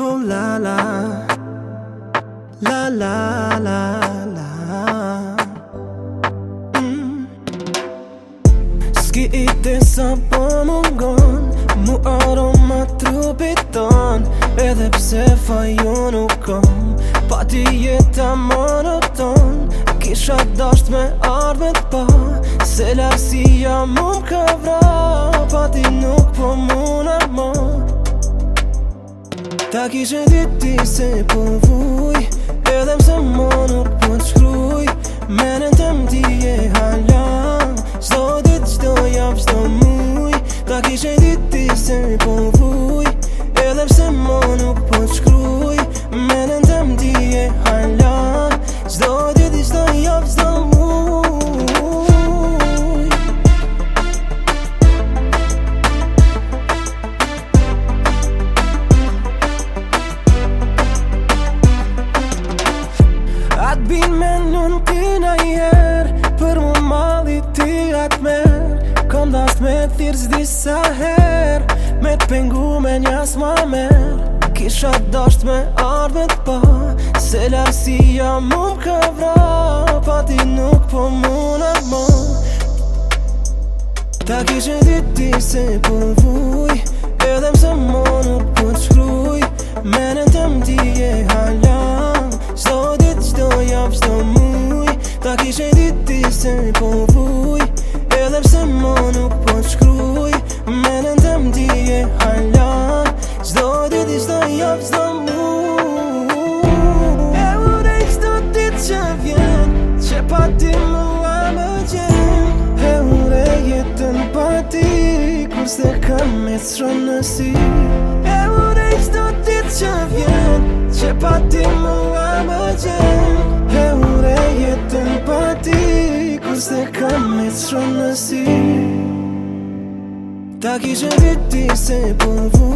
la la La la la la mm. Ski i të sa po Mu aroma trupit ton Edhe pse fa ju nuk kom Pa ti jeta monoton Kisha dasht me ardhme pa, Se lërësia mu këvra T'as qui je déteste sa her Me t'pengu me njës ma mer Kisha dasht me ardhme t'pa Se lasia mu ka vra Pa ti nuk po mu ma Ta kishe dit ti se po vuj Edhe mse mo nuk po të shkruj Me të mdi e halam Shdo dit, shdo jap shdo muj Ta kishe dit ti se po vuj mos dhe kam me sërën në E urej qdo ditë që vjen Që pa mua më gjen E urej jetën pa pati Kus dhe kam me sërën në si Ta kishe viti se po